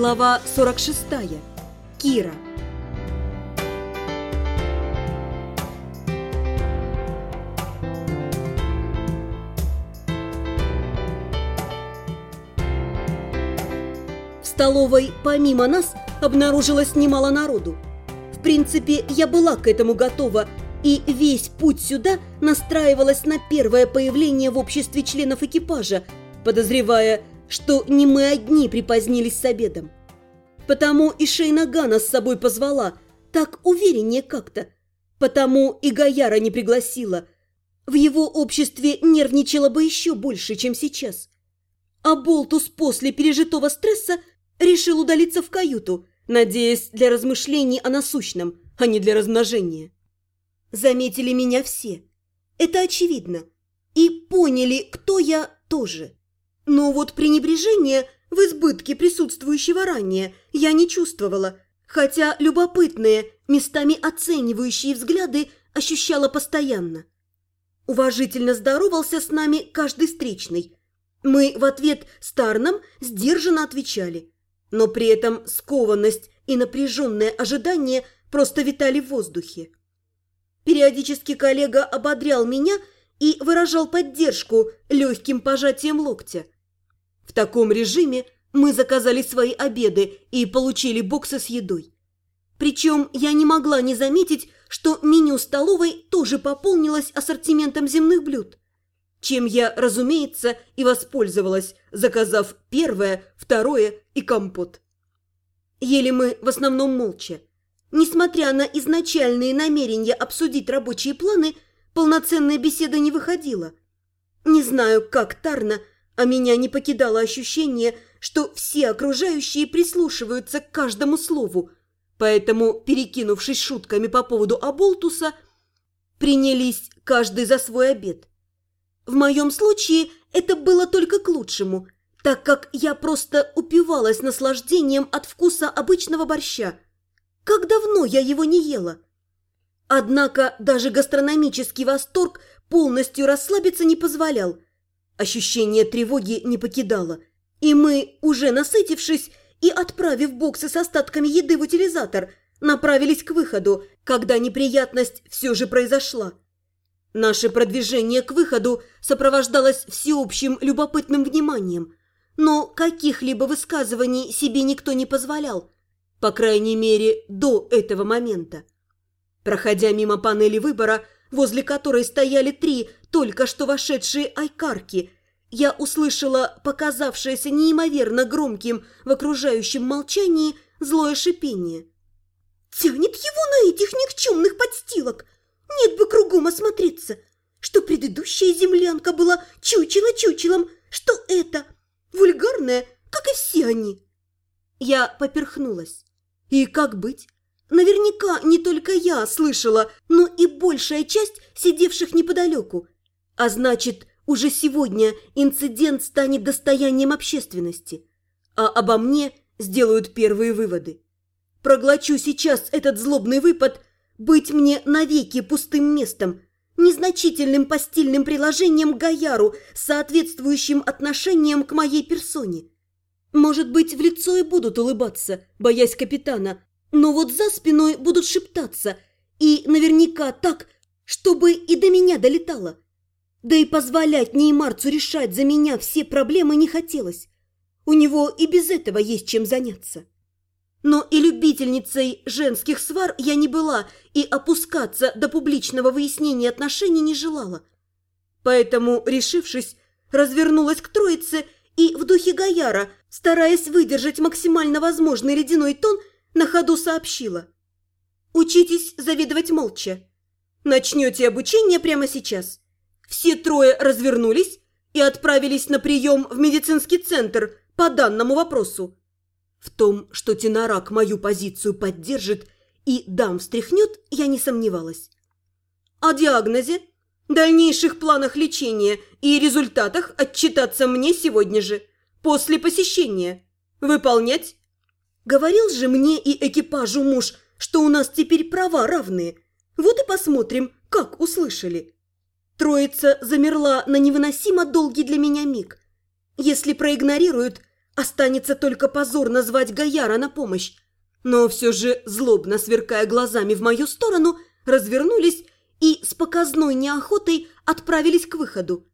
Глава 46. Кира. В столовой помимо нас обнаружилось немало народу. В принципе, я была к этому готова, и весь путь сюда настраивалась на первое появление в обществе членов экипажа, подозревая, что не мы одни припозднились с обедом. Потому и Шейнагана с собой позвала, так увереннее как-то. Потому и Гаяра не пригласила. В его обществе нервничала бы еще больше, чем сейчас. А Болтус после пережитого стресса решил удалиться в каюту, надеясь для размышлений о насущном, а не для размножения. Заметили меня все. Это очевидно. И поняли, кто я тоже. Но вот пренебрежение в избытке присутствующего ранее я не чувствовала, хотя любопытные, местами оценивающие взгляды ощущала постоянно. Уважительно здоровался с нами каждый встречный. Мы в ответ старным сдержанно отвечали, но при этом скованность и напряженное ожидание просто витали в воздухе. Периодически коллега ободрял меня и выражал поддержку легким пожатием локтя – в таком режиме мы заказали свои обеды и получили боксы с едой. Причем я не могла не заметить, что меню столовой тоже пополнилось ассортиментом земных блюд. Чем я, разумеется, и воспользовалась, заказав первое, второе и компот. Ели мы в основном молча. Несмотря на изначальные намерения обсудить рабочие планы, полноценная беседа не выходила. Не знаю, как Тарна а меня не покидало ощущение, что все окружающие прислушиваются к каждому слову, поэтому, перекинувшись шутками по поводу Аболтуса, принялись каждый за свой обед. В моем случае это было только к лучшему, так как я просто упивалась наслаждением от вкуса обычного борща. Как давно я его не ела! Однако даже гастрономический восторг полностью расслабиться не позволял – Ощущение тревоги не покидало, и мы, уже насытившись и отправив боксы с остатками еды в утилизатор, направились к выходу, когда неприятность все же произошла. Наше продвижение к выходу сопровождалось всеобщим любопытным вниманием, но каких-либо высказываний себе никто не позволял, по крайней мере, до этого момента. Проходя мимо панели выбора, возле которой стояли три только что вошедшие айкарки, я услышала показавшееся неимоверно громким в окружающем молчании злое шипение. «Тянет его на этих никчемных подстилок! Нет бы кругом осмотреться, что предыдущая землянка была чучело-чучелом, что это вульгарная, как и все они!» Я поперхнулась. И как быть? Наверняка не только я слышала, но и большая часть сидевших неподалеку. А значит, уже сегодня инцидент станет достоянием общественности. А обо мне сделают первые выводы. Проглочу сейчас этот злобный выпад, быть мне навеки пустым местом, незначительным постельным приложением Гаяру соответствующим отношением к моей персоне. Может быть, в лицо и будут улыбаться, боясь капитана, но вот за спиной будут шептаться, и наверняка так, чтобы и до меня долетало. Да и позволять Неймарцу решать за меня все проблемы не хотелось. У него и без этого есть чем заняться. Но и любительницей женских свар я не была и опускаться до публичного выяснения отношений не желала. Поэтому, решившись, развернулась к троице и в духе Гаяра, стараясь выдержать максимально возможный ледяной тон, на ходу сообщила. «Учитесь завидовать молча. Начнете обучение прямо сейчас». Все трое развернулись и отправились на прием в медицинский центр по данному вопросу. В том, что Тенорак мою позицию поддержит и дам встряхнет, я не сомневалась. О диагнозе, дальнейших планах лечения и результатах отчитаться мне сегодня же, после посещения. Выполнять? Говорил же мне и экипажу муж, что у нас теперь права равные. Вот и посмотрим, как услышали. Троица замерла на невыносимо долгий для меня миг. Если проигнорируют, Останется только позорно звать Гаяра на помощь. Но все же, злобно сверкая глазами в мою сторону, развернулись и с показной неохотой отправились к выходу.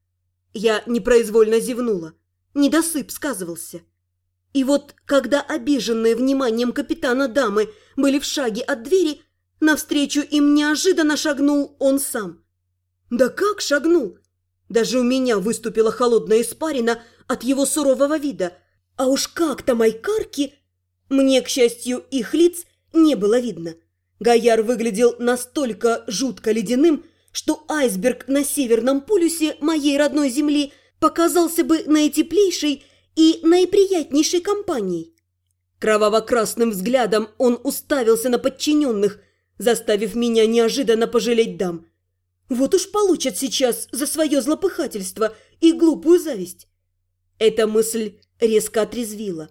Я непроизвольно зевнула. Недосып сказывался. И вот, когда обиженные вниманием капитана дамы были в шаге от двери, навстречу им неожиданно шагнул он сам. Да как шагнул? Даже у меня выступила холодная испарина от его сурового вида. А уж как-то майкарки... Мне, к счастью, их лиц не было видно. Гояр выглядел настолько жутко ледяным, что айсберг на северном полюсе моей родной земли показался бы наитеплейшей и наиприятнейшей компанией. Кроваво-красным взглядом он уставился на подчиненных, заставив меня неожиданно пожалеть дам. Вот уж получат сейчас за свое злопыхательство и глупую зависть. Эта мысль резко отрезвила.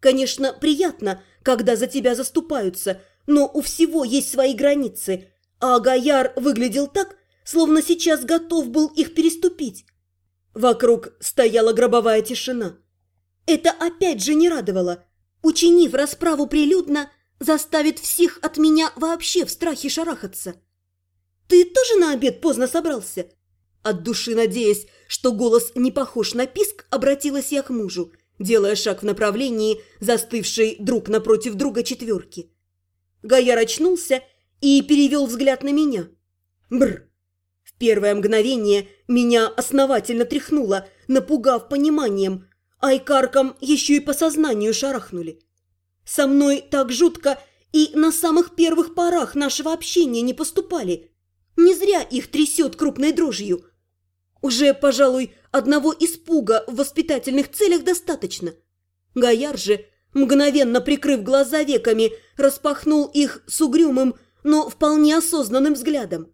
Конечно, приятно, когда за тебя заступаются – но у всего есть свои границы, а Гаяр выглядел так, словно сейчас готов был их переступить. Вокруг стояла гробовая тишина. Это опять же не радовало. Учинив расправу прилюдно, заставит всех от меня вообще в страхе шарахаться. «Ты тоже на обед поздно собрался?» От души надеясь, что голос не похож на писк, обратилась я к мужу, делая шаг в направлении застывшей друг напротив друга четверки. Гаяр очнулся и перевел взгляд на меня. Бр. В первое мгновение меня основательно тряхнуло, напугав пониманием, а икаркам еще и по сознанию шарахнули. Со мной так жутко и на самых первых порах нашего общения не поступали. Не зря их трясет крупной дрожью. Уже, пожалуй, одного испуга в воспитательных целях достаточно. Гаяр же мгновенно прикрыв глаза веками, распахнул их с угрюмым, но вполне осознанным взглядом.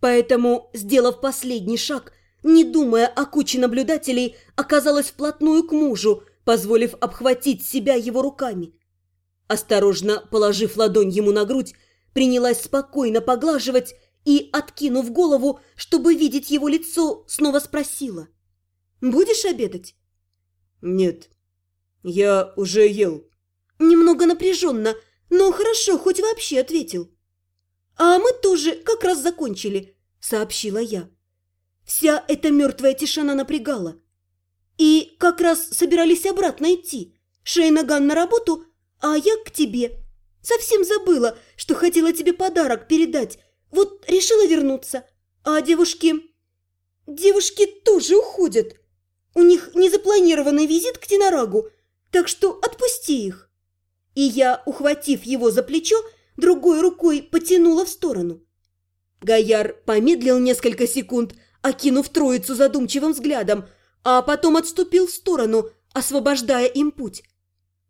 Поэтому, сделав последний шаг, не думая о куче наблюдателей, оказалась вплотную к мужу, позволив обхватить себя его руками. Осторожно положив ладонь ему на грудь, принялась спокойно поглаживать и, откинув голову, чтобы видеть его лицо, снова спросила. «Будешь обедать?» «Нет», «Я уже ел». Немного напряженно, но хорошо, хоть вообще ответил. «А мы тоже как раз закончили», — сообщила я. Вся эта мертвая тишина напрягала. И как раз собирались обратно идти. Шейнаган на работу, а я к тебе. Совсем забыла, что хотела тебе подарок передать. Вот решила вернуться. А девушки... Девушки тоже уходят. У них незапланированный визит к Тинорагу, так что отпусти их!» И я, ухватив его за плечо, другой рукой потянула в сторону. Гояр помедлил несколько секунд, окинув троицу задумчивым взглядом, а потом отступил в сторону, освобождая им путь.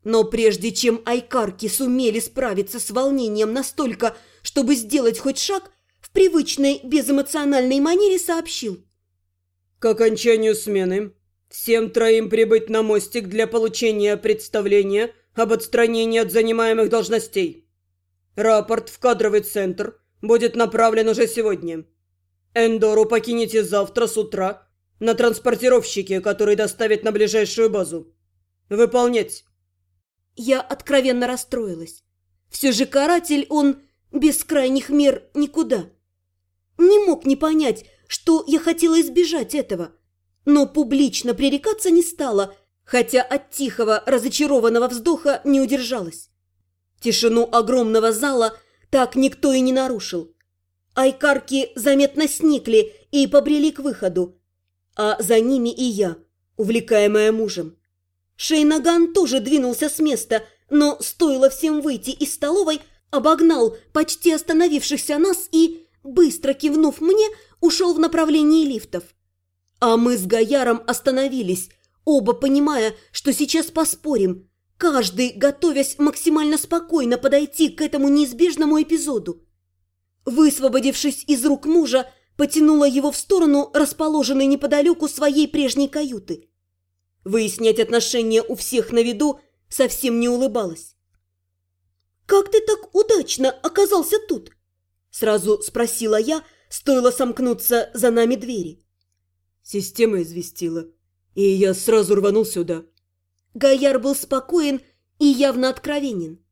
Но прежде чем айкарки сумели справиться с волнением настолько, чтобы сделать хоть шаг, в привычной безэмоциональной манере сообщил. «К окончанию смены Всем троим прибыть на мостик для получения представления об отстранении от занимаемых должностей. Рапорт в кадровый центр будет направлен уже сегодня. Эндору покинете завтра с утра на транспортировщике, который доставит на ближайшую базу. Выполнять. Я откровенно расстроилась. Все же каратель, он без крайних мер никуда. Не мог не понять, что я хотела избежать этого – но публично пререкаться не стала, хотя от тихого, разочарованного вздоха не удержалась. Тишину огромного зала так никто и не нарушил. Айкарки заметно сникли и побрели к выходу, а за ними и я, увлекаемая мужем. Шейнаган тоже двинулся с места, но стоило всем выйти из столовой, обогнал почти остановившихся нас и, быстро кивнув мне, ушел в направлении лифтов. А мы с Гаяром остановились, оба понимая, что сейчас поспорим, каждый готовясь максимально спокойно подойти к этому неизбежному эпизоду. Высвободившись из рук мужа, потянула его в сторону расположенной неподалеку своей прежней каюты. Выяснять отношения у всех на виду совсем не улыбалась. «Как ты так удачно оказался тут?» Сразу спросила я, стоило сомкнуться за нами двери. Система известила, и я сразу рванул сюда. Гаяр был спокоен и явно откровенен.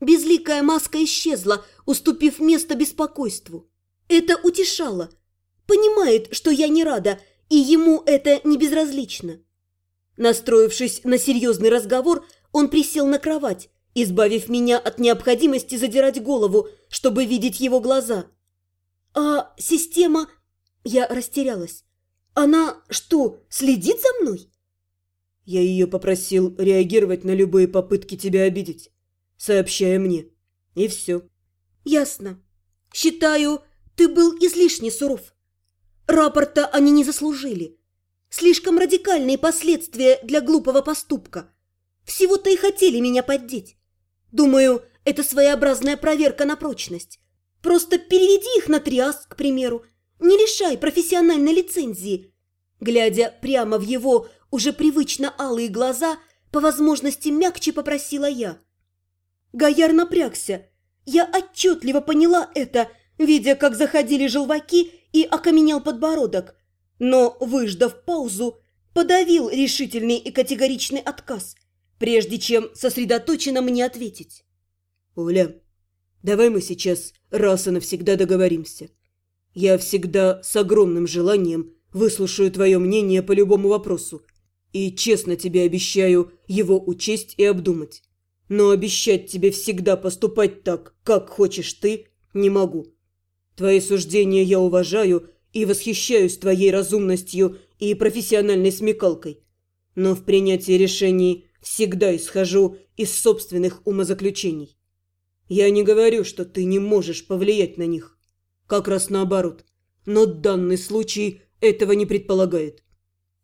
Безликая маска исчезла, уступив место беспокойству. Это утешало. Понимает, что я не рада, и ему это не безразлично. Настроившись на серьезный разговор, он присел на кровать, избавив меня от необходимости задирать голову, чтобы видеть его глаза. «А система...» Я растерялась. «Она что, следит за мной?» Я ее попросил реагировать на любые попытки тебя обидеть, сообщая мне. И все. «Ясно. Считаю, ты был излишне суров. Рапорта они не заслужили. Слишком радикальные последствия для глупого поступка. Всего-то и хотели меня поддеть. Думаю, это своеобразная проверка на прочность. Просто переведи их на триас, к примеру. Не лишай профессиональной лицензии. Глядя прямо в его уже привычно алые глаза, по возможности мягче попросила я. Гояр напрягся. Я отчетливо поняла это, видя, как заходили желваки и окаменел подбородок. Но, выждав паузу, подавил решительный и категоричный отказ, прежде чем сосредоточенно мне ответить. «Оля, давай мы сейчас раз и навсегда договоримся. Я всегда с огромным желанием выслушаю твое мнение по любому вопросу и честно тебе обещаю его учесть и обдумать. Но обещать тебе всегда поступать так, как хочешь ты, не могу. Твои суждения я уважаю и восхищаюсь твоей разумностью и профессиональной смекалкой. Но в принятии решений всегда исхожу из собственных умозаключений. Я не говорю, что ты не можешь повлиять на них. Как раз наоборот. Но данный случай этого не предполагает.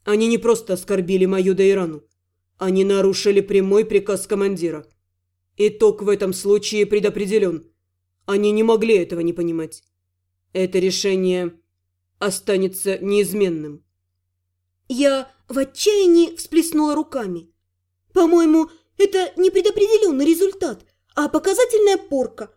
Они не просто оскорбили мою Дейрану. Они нарушили прямой приказ командира. Итог в этом случае предопределен. Они не могли этого не понимать. Это решение останется неизменным. Я в отчаянии всплеснула руками. По-моему, это не предопределенный результат, а показательная порка.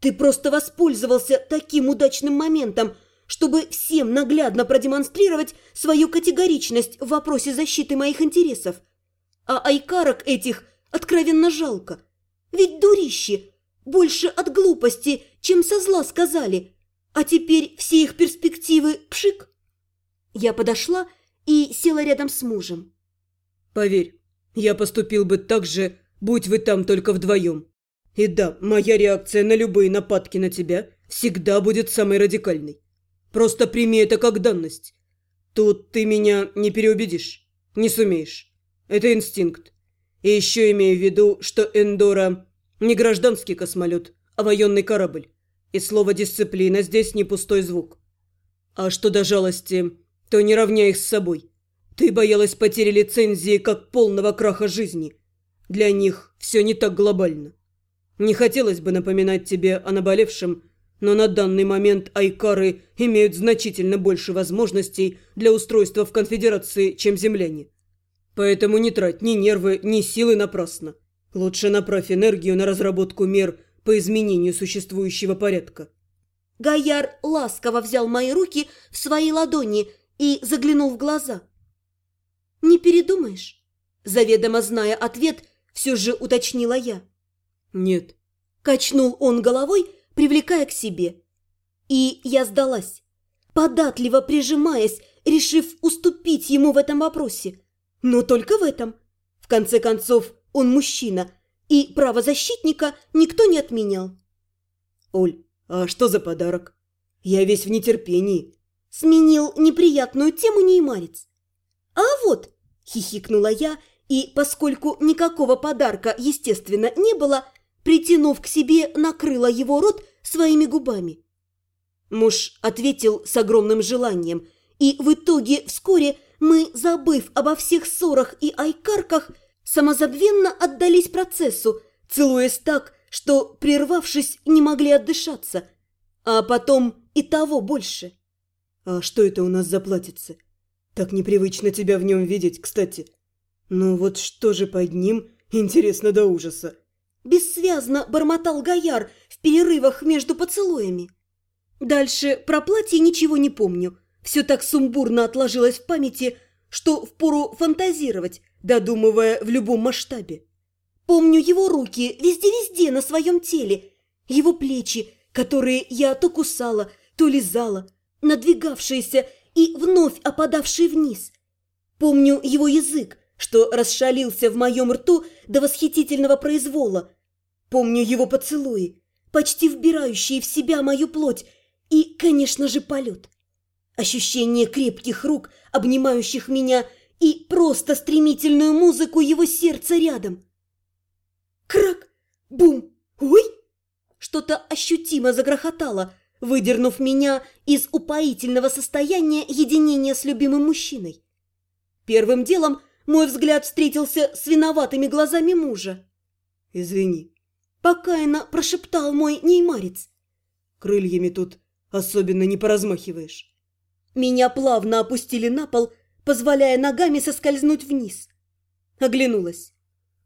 Ты просто воспользовался таким удачным моментом, чтобы всем наглядно продемонстрировать свою категоричность в вопросе защиты моих интересов. А айкарок этих откровенно жалко. Ведь дурищи больше от глупости, чем со зла сказали. А теперь все их перспективы пшик. Я подошла и села рядом с мужем. Поверь, я поступил бы так же, будь вы там только вдвоем. И да, моя реакция на любые нападки на тебя всегда будет самой радикальной. Просто прими это как данность. Тут ты меня не переубедишь. Не сумеешь. Это инстинкт. И еще имею в виду, что Эндора не гражданский космолет, а военный корабль. И слово «дисциплина» здесь не пустой звук. А что до жалости, то не равняй их с собой. Ты боялась потери лицензии как полного краха жизни. Для них все не так глобально. Не хотелось бы напоминать тебе о наболевшем, но на данный момент айкары имеют значительно больше возможностей для устройства в конфедерации, чем земляне. Поэтому не трать ни нервы, ни силы напрасно. Лучше направь энергию на разработку мер по изменению существующего порядка. Гаяр ласково взял мои руки в свои ладони и заглянул в глаза. «Не передумаешь?» Заведомо зная ответ, все же уточнила я. «Нет». Качнул он головой, привлекая к себе. И я сдалась, податливо прижимаясь, решив уступить ему в этом вопросе. Но только в этом. В конце концов, он мужчина, и право защитника никто не отменял. «Оль, а что за подарок? Я весь в нетерпении». Сменил неприятную тему неймарец. «А вот!» – хихикнула я, и, поскольку никакого подарка, естественно, не было, притянув к себе, накрыла его рот своими губами. Муж ответил с огромным желанием, и в итоге вскоре мы, забыв обо всех ссорах и айкарках, самозабвенно отдались процессу, целуясь так, что, прервавшись, не могли отдышаться, а потом и того больше. «А что это у нас за платьице? Так непривычно тебя в нем видеть, кстати. Ну вот что же под ним, интересно до ужаса?» Бессвязно бормотал Гояр в перерывах между поцелуями. Дальше про платье ничего не помню. Все так сумбурно отложилось в памяти, что впору фантазировать, додумывая в любом масштабе. Помню его руки везде-везде на своем теле, его плечи, которые я то кусала, то лизала, надвигавшиеся и вновь опадавшие вниз. Помню его язык, что расшалился в моем рту до восхитительного произвола. Помню его поцелуи, почти вбирающие в себя мою плоть, и, конечно же, полет. Ощущение крепких рук, обнимающих меня, и просто стремительную музыку его сердца рядом. Крак! Бум! Ой! Что-то ощутимо загрохотало, выдернув меня из упоительного состояния единения с любимым мужчиной. Первым делом мой взгляд встретился с виноватыми глазами мужа. «Извини», – покаянно прошептал мой неймарец. «Крыльями тут особенно не поразмахиваешь». Меня плавно опустили на пол, позволяя ногами соскользнуть вниз. Оглянулась.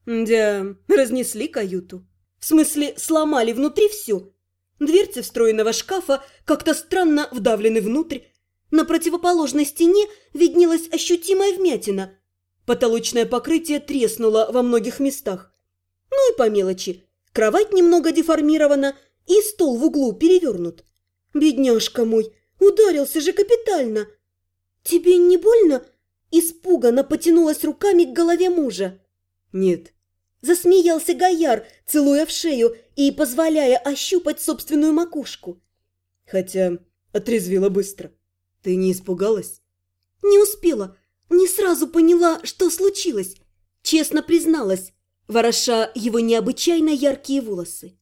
Да, разнесли каюту. В смысле, сломали внутри все. Дверцы встроенного шкафа как-то странно вдавлены внутрь. На противоположной стене виднелась ощутимая вмятина. Потолочное покрытие треснуло во многих местах. Ну и по мелочи. Кровать немного деформирована и стол в углу перевернут. Бедняжка мой, Ударился же капитально. Тебе не больно? Испуганно потянулась руками к голове мужа. Нет. Засмеялся Гояр, целуя в шею и позволяя ощупать собственную макушку. Хотя отрезвила быстро. Ты не испугалась? Не успела. Не сразу поняла, что случилось. Честно призналась, вороша его необычайно яркие волосы.